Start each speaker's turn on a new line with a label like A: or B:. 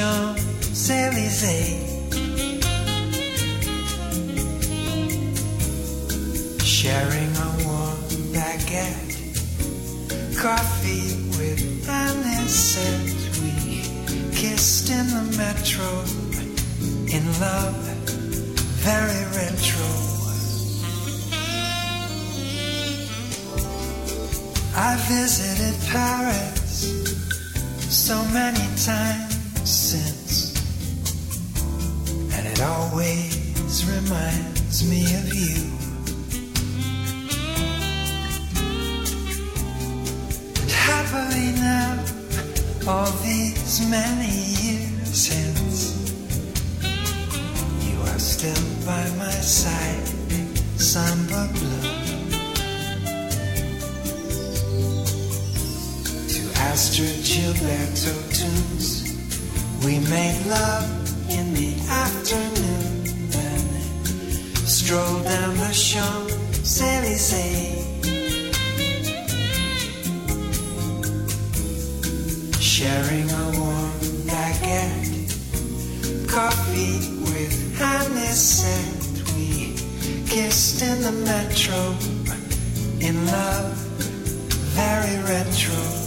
A: show. Astrud Gilberto tunes. We made love in the afternoon, then strolled down the Champs-Élysées. Sharing a warm baguette, coffee with Hannes, and we kissed in the metro in love, very retro.